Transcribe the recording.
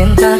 cinta